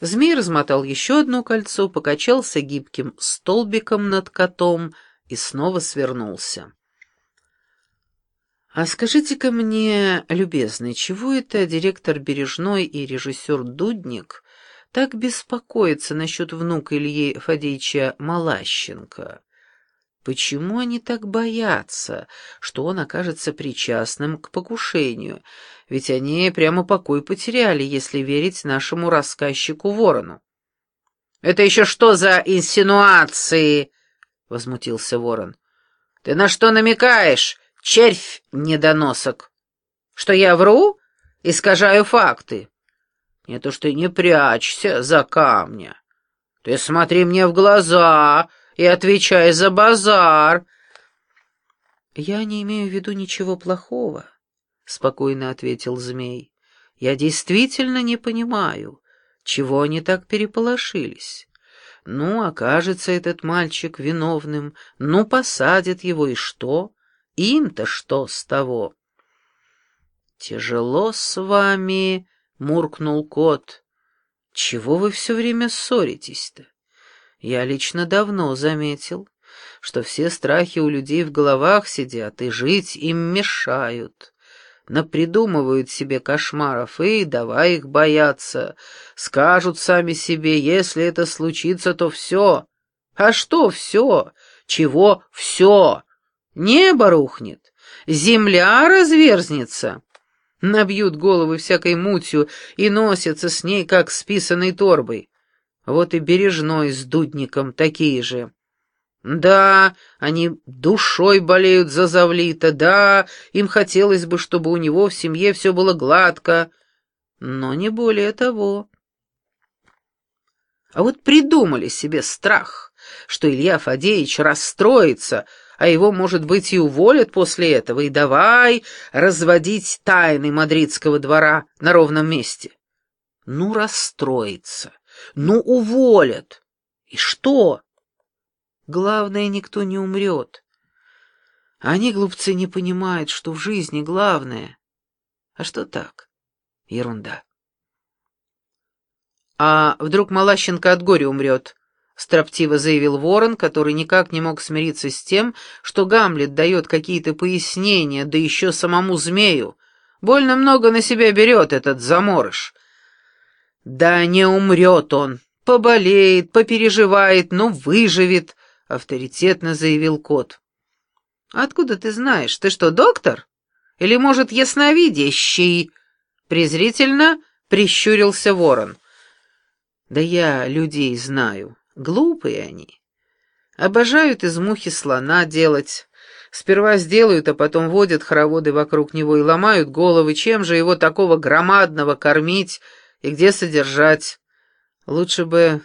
Змей размотал еще одно кольцо, покачался гибким столбиком над котом и снова свернулся. «А скажите-ка мне, любезный, чего это директор Бережной и режиссер Дудник так беспокоятся насчет внука Ильи Фадеевича Малащенко?» Почему они так боятся, что он окажется причастным к покушению? Ведь они прямо покой потеряли, если верить нашему рассказчику Ворону. «Это еще что за инсинуации?» — возмутился Ворон. «Ты на что намекаешь, червь недоносок? Что я вру? Искажаю факты?» «Не то что не прячься за камня. Ты смотри мне в глаза!» И отвечай за базар. Я не имею в виду ничего плохого, спокойно ответил змей. Я действительно не понимаю, чего они так переполошились. Ну, окажется этот мальчик виновным, ну, посадят его, и что? Им-то что с того? «Тяжело с вами», — муркнул кот. «Чего вы все время ссоритесь-то? Я лично давно заметил, что все страхи у людей в головах сидят и жить им мешают. Напридумывают себе кошмаров и давай их бояться. Скажут сами себе, если это случится, то все. А что все? Чего все? Небо рухнет, земля разверзнется. Набьют головы всякой мутью и носятся с ней, как с писаной торбой. Вот и Бережной с Дудником такие же. Да, они душой болеют за Завлита, да, им хотелось бы, чтобы у него в семье все было гладко, но не более того. А вот придумали себе страх, что Илья Фадеевич расстроится, а его, может быть, и уволят после этого, и давай разводить тайны мадридского двора на ровном месте. Ну, расстроится. Ну, уволят. И что? Главное, никто не умрет. Они, глупцы, не понимают, что в жизни главное. А что так? Ерунда. А вдруг Малащенко от горя умрет? Строптиво заявил Ворон, который никак не мог смириться с тем, что Гамлет дает какие-то пояснения, да еще самому змею. Больно много на себя берет этот заморыш. «Да не умрет он. Поболеет, попереживает, но выживет», — авторитетно заявил кот. «Откуда ты знаешь? Ты что, доктор? Или, может, ясновидящий?» Презрительно прищурился ворон. «Да я людей знаю. Глупые они. Обожают из мухи слона делать. Сперва сделают, а потом водят хороводы вокруг него и ломают головы, чем же его такого громадного кормить, и где содержать. Лучше бы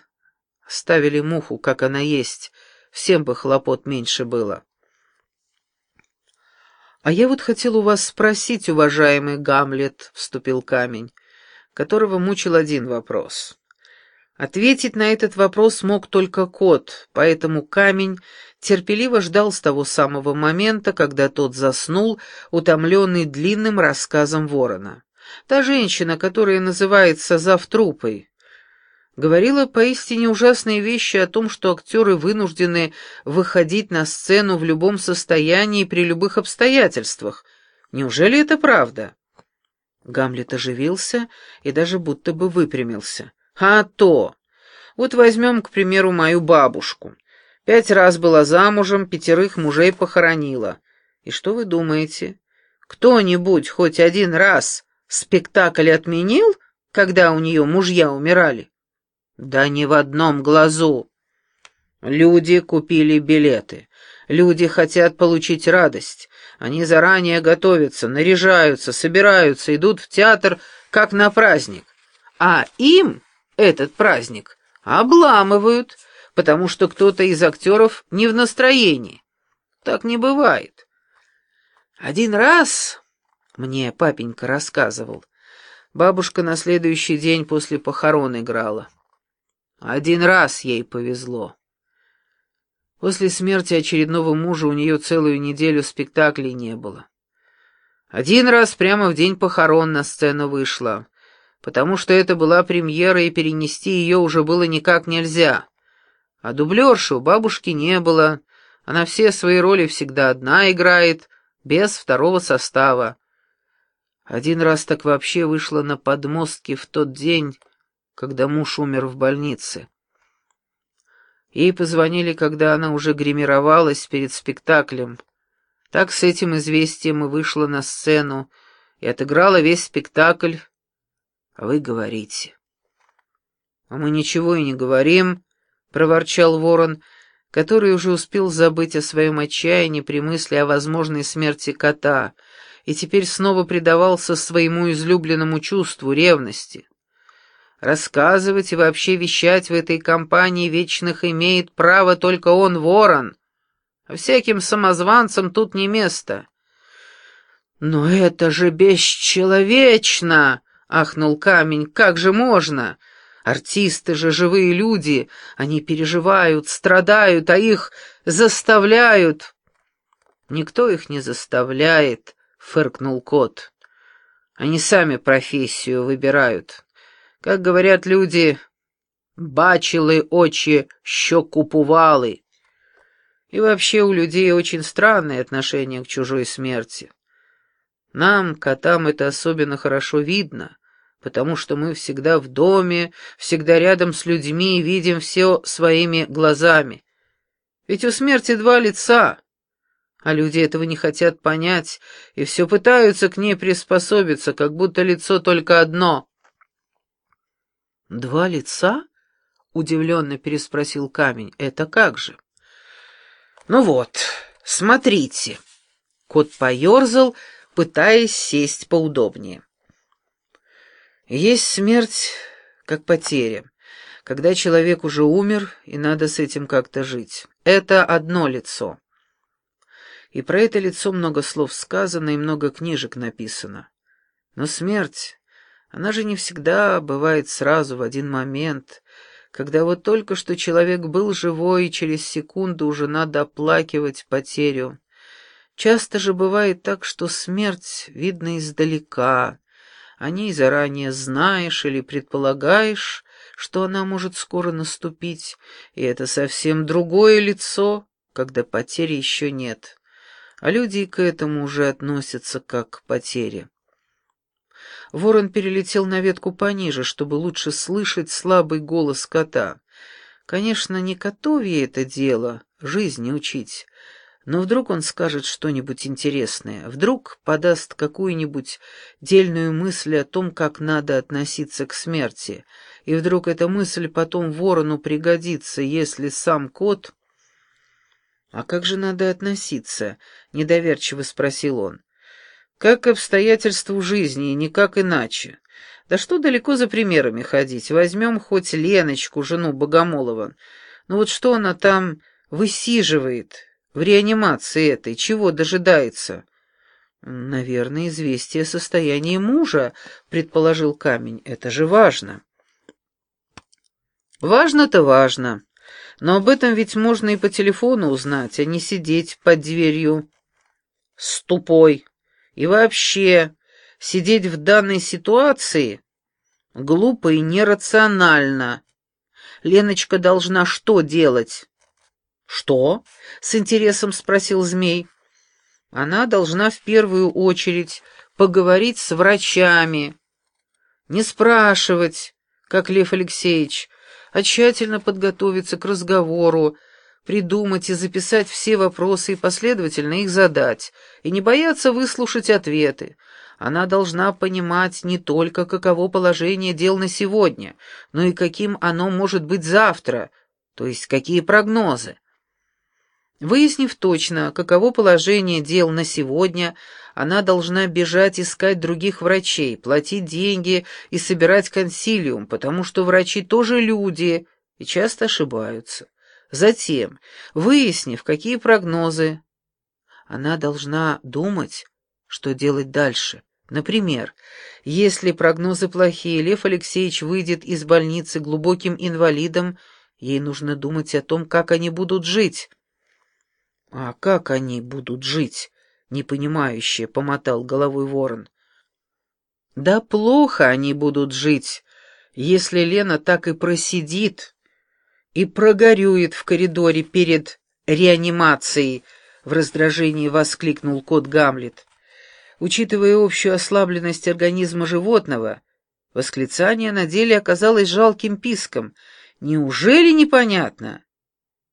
ставили муху, как она есть, всем бы хлопот меньше было. «А я вот хотел у вас спросить, уважаемый Гамлет», — вступил камень, которого мучил один вопрос. Ответить на этот вопрос мог только кот, поэтому камень терпеливо ждал с того самого момента, когда тот заснул, утомленный длинным рассказом ворона. Та женщина, которая называется завтрупой, говорила поистине ужасные вещи о том, что актеры вынуждены выходить на сцену в любом состоянии при любых обстоятельствах. Неужели это правда? Гамлет оживился и даже будто бы выпрямился. «А то! Вот возьмем, к примеру, мою бабушку. Пять раз была замужем, пятерых мужей похоронила. И что вы думаете? Кто-нибудь хоть один раз Спектакль отменил, когда у нее мужья умирали? Да ни в одном глазу. Люди купили билеты. Люди хотят получить радость. Они заранее готовятся, наряжаются, собираются, идут в театр, как на праздник. А им этот праздник обламывают, потому что кто-то из актеров не в настроении. Так не бывает. Один раз мне папенька рассказывал. Бабушка на следующий день после похорон играла. Один раз ей повезло. После смерти очередного мужа у нее целую неделю спектаклей не было. Один раз прямо в день похорон на сцену вышла. потому что это была премьера, и перенести ее уже было никак нельзя. А дублерши у бабушки не было, она все свои роли всегда одна играет, без второго состава. Один раз так вообще вышла на подмостки в тот день, когда муж умер в больнице. Ей позвонили, когда она уже гримировалась перед спектаклем. Так с этим известием и вышла на сцену, и отыграла весь спектакль. А вы говорите. — А мы ничего и не говорим, — проворчал ворон, который уже успел забыть о своем отчаянии при мысли о возможной смерти кота и теперь снова предавался своему излюбленному чувству ревности. Рассказывать и вообще вещать в этой компании вечных имеет право только он, ворон. А всяким самозванцам тут не место. «Но это же бесчеловечно!» — ахнул камень. «Как же можно? Артисты же живые люди, они переживают, страдают, а их заставляют». «Никто их не заставляет», — фыркнул кот. «Они сами профессию выбирают». Как говорят люди, бачили очи, щеку пувалы. И вообще у людей очень странное отношение к чужой смерти. Нам, котам, это особенно хорошо видно, потому что мы всегда в доме, всегда рядом с людьми и видим все своими глазами. Ведь у смерти два лица, а люди этого не хотят понять и все пытаются к ней приспособиться, как будто лицо только одно — «Два лица?» — удивленно переспросил камень. «Это как же?» «Ну вот, смотрите». Кот поерзал, пытаясь сесть поудобнее. «Есть смерть, как потеря, когда человек уже умер, и надо с этим как-то жить. Это одно лицо. И про это лицо много слов сказано и много книжек написано. Но смерть она же не всегда бывает сразу в один момент, когда вот только что человек был живой, и через секунду уже надо оплакивать потерю. Часто же бывает так, что смерть видна издалека, о ней заранее знаешь или предполагаешь, что она может скоро наступить, и это совсем другое лицо, когда потери еще нет. А люди к этому уже относятся как к потере. Ворон перелетел на ветку пониже, чтобы лучше слышать слабый голос кота. Конечно, не котовье это дело, жизни учить. Но вдруг он скажет что-нибудь интересное, вдруг подаст какую-нибудь дельную мысль о том, как надо относиться к смерти, и вдруг эта мысль потом ворону пригодится, если сам кот... «А как же надо относиться?» — недоверчиво спросил он. Как обстоятельству жизни, и никак иначе. Да что далеко за примерами ходить. Возьмем хоть Леночку, жену Богомолова. Ну вот что она там высиживает в реанимации этой, чего дожидается? Наверное, известие о состоянии мужа, предположил камень. Это же важно. Важно-то важно. Но об этом ведь можно и по телефону узнать, а не сидеть под дверью с тупой. И вообще, сидеть в данной ситуации глупо и нерационально. Леночка должна что делать? Что? С интересом спросил змей. Она должна в первую очередь поговорить с врачами. Не спрашивать, как Лев Алексеевич, а тщательно подготовиться к разговору, придумать и записать все вопросы и последовательно их задать, и не бояться выслушать ответы. Она должна понимать не только, каково положение дел на сегодня, но и каким оно может быть завтра, то есть какие прогнозы. Выяснив точно, каково положение дел на сегодня, она должна бежать искать других врачей, платить деньги и собирать консилиум, потому что врачи тоже люди и часто ошибаются. Затем, выяснив, какие прогнозы, она должна думать, что делать дальше. Например, если прогнозы плохие, Лев Алексеевич выйдет из больницы глубоким инвалидом, ей нужно думать о том, как они будут жить. «А как они будут жить?» — непонимающе помотал головой ворон. Да плохо они будут жить, если Лена так и просидит и прогорюет в коридоре перед реанимацией, в раздражении воскликнул кот Гамлет. Учитывая общую ослабленность организма животного, восклицание на деле оказалось жалким писком. Неужели непонятно?